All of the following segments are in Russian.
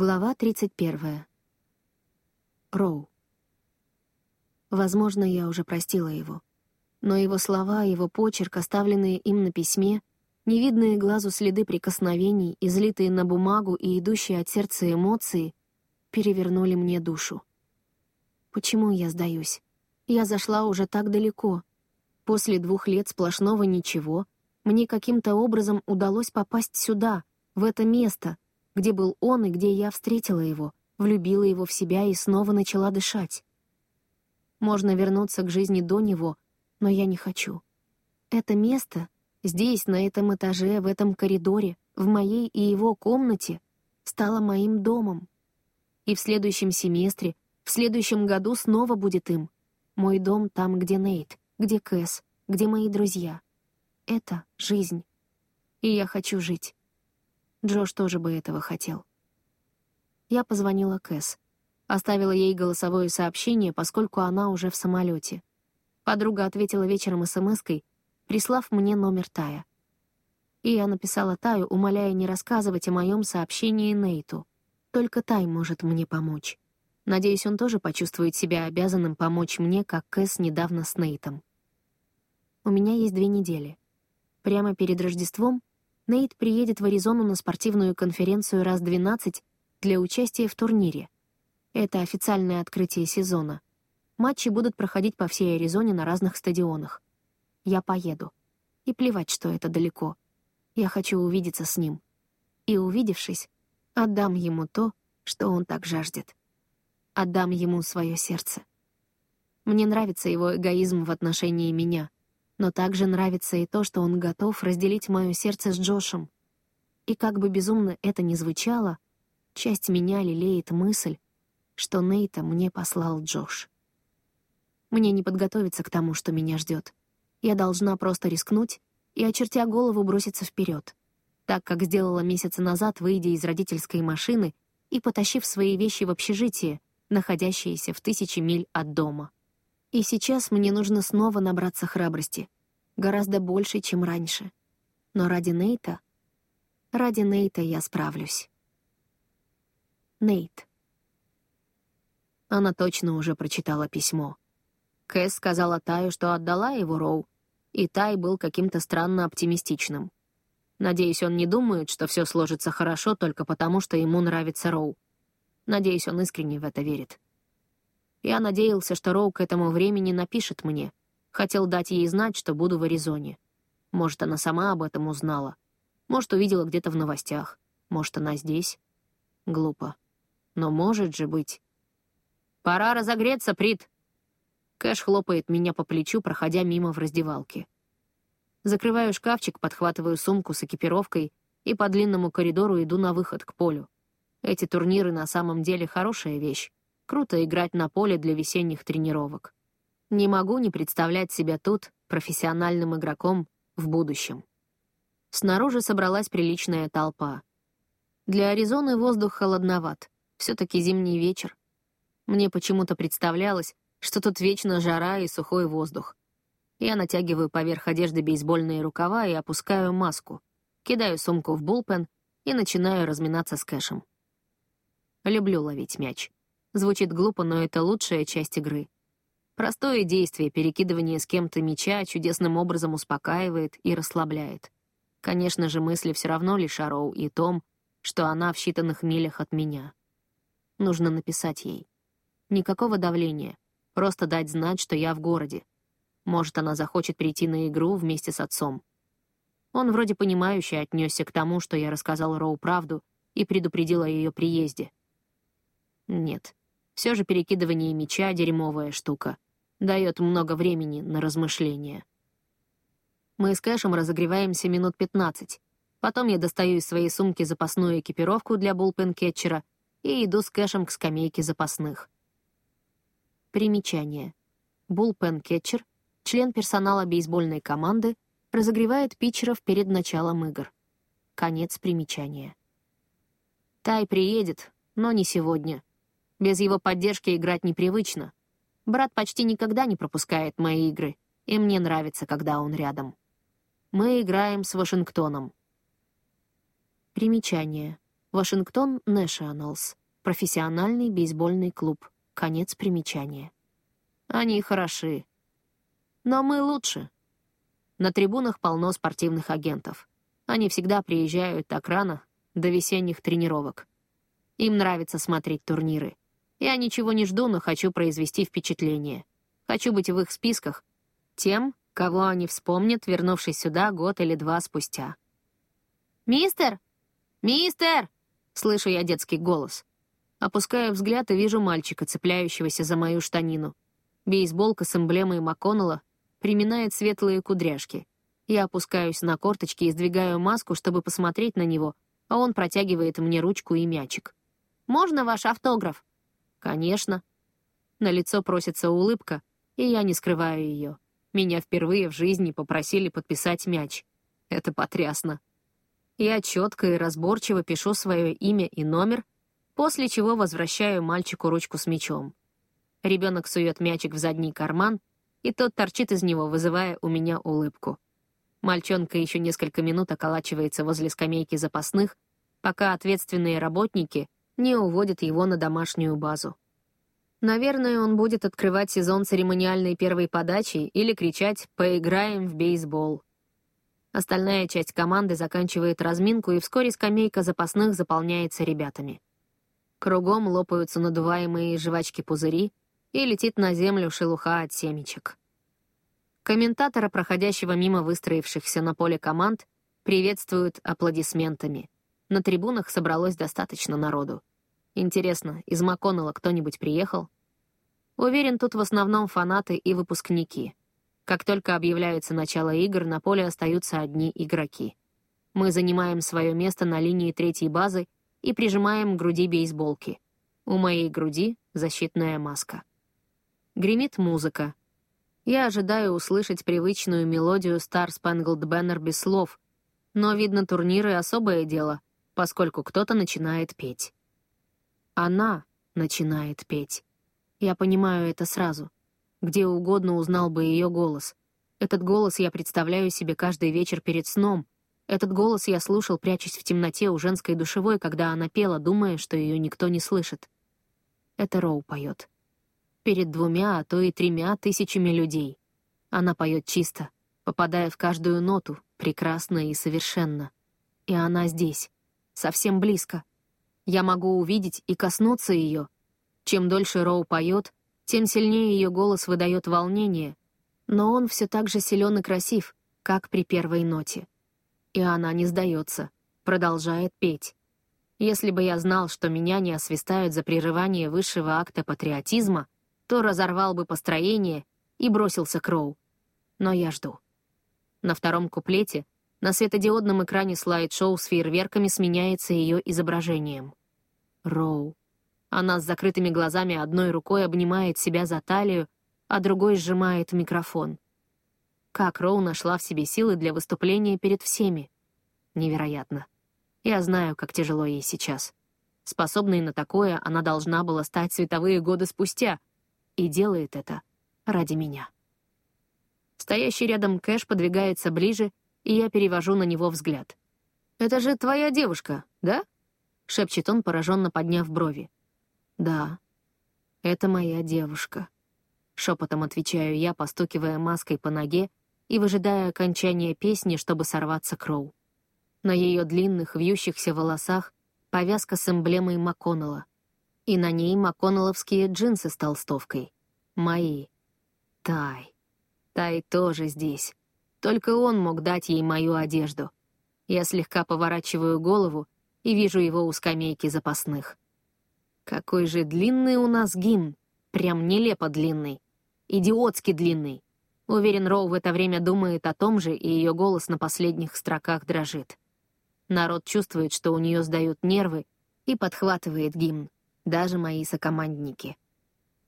Глава 31. Роу. Возможно, я уже простила его. Но его слова, его почерк, оставленные им на письме, невидные глазу следы прикосновений, излитые на бумагу и идущие от сердца эмоции, перевернули мне душу. Почему я сдаюсь? Я зашла уже так далеко. После двух лет сплошного ничего мне каким-то образом удалось попасть сюда, в это место, где был он и где я встретила его, влюбила его в себя и снова начала дышать. Можно вернуться к жизни до него, но я не хочу. Это место, здесь, на этом этаже, в этом коридоре, в моей и его комнате, стало моим домом. И в следующем семестре, в следующем году снова будет им. Мой дом там, где Нейт, где Кэс, где мои друзья. Это жизнь. И я хочу жить. Джош тоже бы этого хотел. Я позвонила Кэс. Оставила ей голосовое сообщение, поскольку она уже в самолете. Подруга ответила вечером смс-кой, прислав мне номер Тая. И я написала Таю, умоляя не рассказывать о моем сообщении Нейту. Только Тай может мне помочь. Надеюсь, он тоже почувствует себя обязанным помочь мне, как Кэс недавно с Нейтом. У меня есть две недели. Прямо перед Рождеством Нейт приедет в Аризону на спортивную конференцию раз-12 для участия в турнире. Это официальное открытие сезона. Матчи будут проходить по всей Аризоне на разных стадионах. Я поеду. И плевать, что это далеко. Я хочу увидеться с ним. И, увидевшись, отдам ему то, что он так жаждет. Отдам ему свое сердце. Мне нравится его эгоизм в отношении меня, но также нравится и то, что он готов разделить мое сердце с Джошем. И как бы безумно это ни звучало, часть меня лелеет мысль, что Нейта мне послал Джош. Мне не подготовиться к тому, что меня ждет. Я должна просто рискнуть и, очертя голову, броситься вперед, так как сделала месяцы назад, выйдя из родительской машины и потащив свои вещи в общежитие, находящееся в тысячи миль от дома. И сейчас мне нужно снова набраться храбрости. Гораздо больше, чем раньше. Но ради Нейта... Ради Нейта я справлюсь. Нейт. Она точно уже прочитала письмо. Кэс сказала Таю, что отдала его Роу, и Тай был каким-то странно оптимистичным. Надеюсь, он не думает, что все сложится хорошо только потому, что ему нравится Роу. Надеюсь, он искренне в это верит. Я надеялся, что Роу к этому времени напишет мне. Хотел дать ей знать, что буду в Аризоне. Может, она сама об этом узнала. Может, увидела где-то в новостях. Может, она здесь. Глупо. Но может же быть. «Пора разогреться, Прит!» Кэш хлопает меня по плечу, проходя мимо в раздевалке. Закрываю шкафчик, подхватываю сумку с экипировкой и по длинному коридору иду на выход к полю. Эти турниры на самом деле хорошая вещь. Круто играть на поле для весенних тренировок. Не могу не представлять себя тут профессиональным игроком в будущем. Снаружи собралась приличная толпа. Для Аризоны воздух холодноват. Все-таки зимний вечер. Мне почему-то представлялось, что тут вечно жара и сухой воздух. Я натягиваю поверх одежды бейсбольные рукава и опускаю маску, кидаю сумку в булпен и начинаю разминаться с кэшем. Люблю ловить мяч. Звучит глупо, но это лучшая часть игры. Простое действие, перекидывание с кем-то мяча чудесным образом успокаивает и расслабляет. Конечно же, мысли все равно лишь о Роу и том, что она в считанных милях от меня. Нужно написать ей. Никакого давления, просто дать знать, что я в городе. Может, она захочет прийти на игру вместе с отцом. Он вроде понимающе отнесся к тому, что я рассказал Роу правду и предупредил о ее приезде. Нет, все же перекидывание мяча — дерьмовая штука. Дает много времени на размышления. Мы с Кэшем разогреваемся минут 15. Потом я достаю из своей сумки запасную экипировку для булпен-кетчера и иду с Кэшем к скамейке запасных. Примечание. Булпен-кетчер, член персонала бейсбольной команды, разогревает питчеров перед началом игр. Конец примечания. Тай приедет, но не сегодня. Без его поддержки играть непривычно. Брат почти никогда не пропускает мои игры, и мне нравится, когда он рядом. Мы играем с Вашингтоном. Примечание. Вашингтон Nationals. Профессиональный бейсбольный клуб. Конец примечания. Они хороши. Но мы лучше. На трибунах полно спортивных агентов. Они всегда приезжают так рано, до весенних тренировок. Им нравится смотреть турниры. Я ничего не жду, но хочу произвести впечатление. Хочу быть в их списках тем, кого они вспомнят, вернувшись сюда год или два спустя. «Мистер! Мистер!» — слышу я детский голос. Опускаю взгляд и вижу мальчика, цепляющегося за мою штанину. Бейсболка с эмблемой МакКоннелла приминает светлые кудряшки. Я опускаюсь на корточки и сдвигаю маску, чтобы посмотреть на него, а он протягивает мне ручку и мячик. «Можно ваш автограф?» «Конечно». На лицо просится улыбка, и я не скрываю ее. Меня впервые в жизни попросили подписать мяч. Это потрясно. Я четко и разборчиво пишу свое имя и номер, после чего возвращаю мальчику ручку с мячом. Ребенок сует мячик в задний карман, и тот торчит из него, вызывая у меня улыбку. Мальчонка еще несколько минут околачивается возле скамейки запасных, пока ответственные работники не уводят его на домашнюю базу. Наверное, он будет открывать сезон церемониальной первой подачи или кричать «Поиграем в бейсбол». Остальная часть команды заканчивает разминку, и вскоре скамейка запасных заполняется ребятами. Кругом лопаются надуваемые жвачки-пузыри, и летит на землю шелуха от семечек. Комментатора, проходящего мимо выстроившихся на поле команд, приветствуют аплодисментами. На трибунах собралось достаточно народу. Интересно, из МакКоннелла кто-нибудь приехал? Уверен, тут в основном фанаты и выпускники. Как только объявляется начало игр, на поле остаются одни игроки. Мы занимаем свое место на линии третьей базы и прижимаем к груди бейсболки. У моей груди защитная маска. Гремит музыка. Я ожидаю услышать привычную мелодию Star Spangled Banner без слов, но, видно, турниры — особое дело, поскольку кто-то начинает петь. Она начинает петь. Я понимаю это сразу. Где угодно узнал бы ее голос. Этот голос я представляю себе каждый вечер перед сном. Этот голос я слушал, прячась в темноте у женской душевой, когда она пела, думая, что ее никто не слышит. Это Роу поет. Перед двумя, а то и тремя тысячами людей. Она поет чисто, попадая в каждую ноту, прекрасно и совершенно. И она здесь, совсем близко. Я могу увидеть и коснуться ее. Чем дольше Роу поет, тем сильнее ее голос выдает волнение, но он все так же силен и красив, как при первой ноте. И она не сдается, продолжает петь. Если бы я знал, что меня не освистают за прерывание высшего акта патриотизма, то разорвал бы построение и бросился к Роу. Но я жду. На втором куплете на светодиодном экране слайд-шоу с фейерверками сменяется ее изображением. Роу. Она с закрытыми глазами одной рукой обнимает себя за талию, а другой сжимает микрофон. Как Роу нашла в себе силы для выступления перед всеми? Невероятно. Я знаю, как тяжело ей сейчас. Способной на такое она должна была стать световые годы спустя, и делает это ради меня. Стоящий рядом Кэш подвигается ближе, и я перевожу на него взгляд. «Это же твоя девушка, да?» — шепчет он, пораженно подняв брови. «Да, это моя девушка», — шепотом отвечаю я, постукивая маской по ноге и выжидая окончания песни, чтобы сорваться к Роу. На ее длинных, вьющихся волосах повязка с эмблемой МакКоннелла, и на ней макконнелловские джинсы с толстовкой. Мои. Тай. Тай тоже здесь. Только он мог дать ей мою одежду. Я слегка поворачиваю голову и вижу его у скамейки запасных. Какой же длинный у нас гимн. Прям нелепо длинный. Идиотски длинный. Уверен, Роу в это время думает о том же, и ее голос на последних строках дрожит. Народ чувствует, что у нее сдают нервы, и подхватывает гимн. Даже мои сокомандники.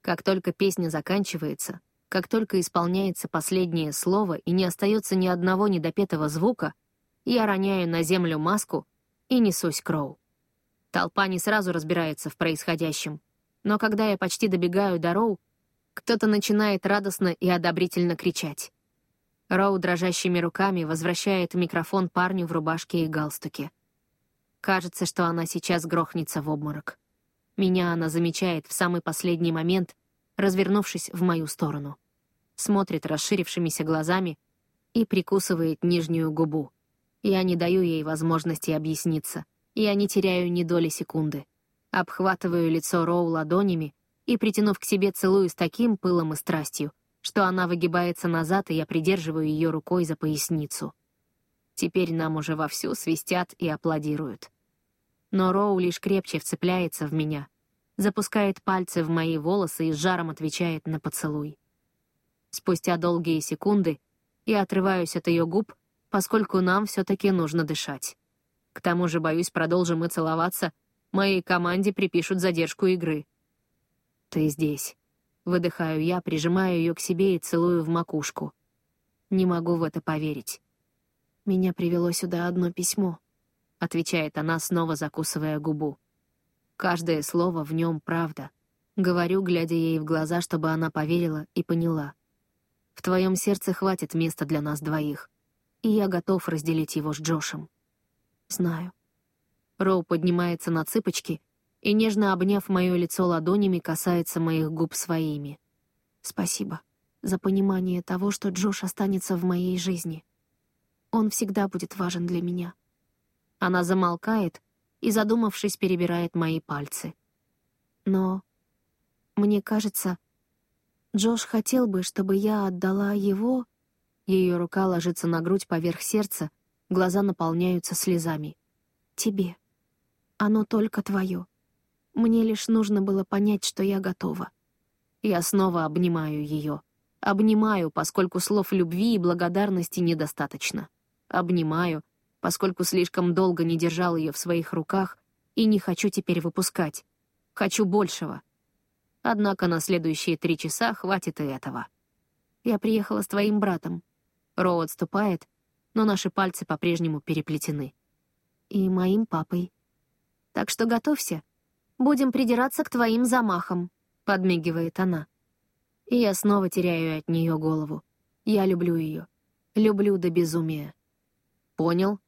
Как только песня заканчивается, как только исполняется последнее слово и не остается ни одного недопетого звука, я роняю на землю маску и несусь к Роу. Толпа не сразу разбирается в происходящем, но когда я почти добегаю до Роу, кто-то начинает радостно и одобрительно кричать. Роу дрожащими руками возвращает микрофон парню в рубашке и галстуке. Кажется, что она сейчас грохнется в обморок. Меня она замечает в самый последний момент, развернувшись в мою сторону. Смотрит расширившимися глазами и прикусывает нижнюю губу. Я не даю ей возможности объясниться. Я не теряю ни доли секунды. Обхватываю лицо Роу ладонями и, притянув к себе, целую с таким пылом и страстью, что она выгибается назад, и я придерживаю ее рукой за поясницу. Теперь нам уже вовсю свистят и аплодируют. Но Роу лишь крепче вцепляется в меня, запускает пальцы в мои волосы и жаром отвечает на поцелуй. Спустя долгие секунды я отрываюсь от ее губ, поскольку нам все-таки нужно дышать. К тому же, боюсь, продолжим мы целоваться, моей команде припишут задержку игры. «Ты здесь», — выдыхаю я, прижимаю ее к себе и целую в макушку. Не могу в это поверить. «Меня привело сюда одно письмо», — отвечает она, снова закусывая губу. Каждое слово в нем правда. Говорю, глядя ей в глаза, чтобы она поверила и поняла. В твоем сердце хватит места для нас двоих, и я готов разделить его с Джошем. Знаю. Роу поднимается на цыпочки и, нежно обняв мое лицо ладонями, касается моих губ своими. Спасибо за понимание того, что Джош останется в моей жизни. Он всегда будет важен для меня. Она замолкает и, задумавшись, перебирает мои пальцы. Но, мне кажется, Джош хотел бы, чтобы я отдала его... Ее рука ложится на грудь поверх сердца, глаза наполняются слезами. Тебе. Оно только твое. Мне лишь нужно было понять, что я готова. Я снова обнимаю ее. Обнимаю, поскольку слов любви и благодарности недостаточно. Обнимаю, поскольку слишком долго не держал ее в своих руках и не хочу теперь выпускать. Хочу большего. Однако на следующие три часа хватит и этого. Я приехала с твоим братом. Роу отступает, но наши пальцы по-прежнему переплетены. И моим папой. Так что готовься. Будем придираться к твоим замахам, — подмигивает она. И я снова теряю от нее голову. Я люблю ее. Люблю до безумия. Понял.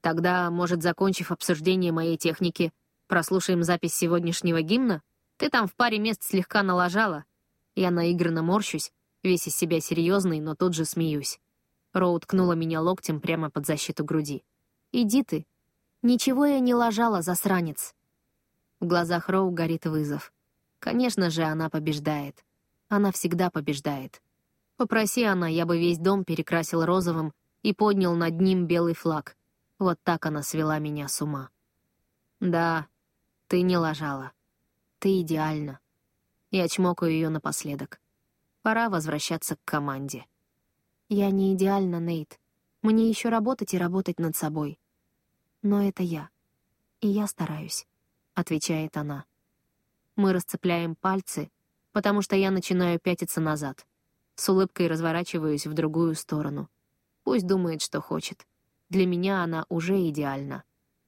Тогда, может, закончив обсуждение моей техники, прослушаем запись сегодняшнего гимна? Ты там в паре мест слегка налажала. Я наигранно морщусь, весь из себя серьезный, но тут же смеюсь. Роу ткнула меня локтем прямо под защиту груди. «Иди ты. Ничего я не лажала, засранец». В глазах Роу горит вызов. Конечно же, она побеждает. Она всегда побеждает. Попроси она, я бы весь дом перекрасил розовым и поднял над ним белый флаг. Вот так она свела меня с ума. Да, ты не лажала. Ты идеальна. Я чмокаю ее напоследок. Пора возвращаться к команде. Я не идеальна, Нейт. Мне еще работать и работать над собой. Но это я. И я стараюсь, — отвечает она. Мы расцепляем пальцы, потому что я начинаю пятиться назад. С улыбкой разворачиваюсь в другую сторону. Пусть думает, что хочет. Для меня она уже идеальна.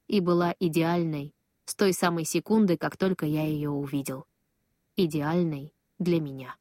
И была идеальной с той самой секунды, как только я ее увидел. Идеальной для меня.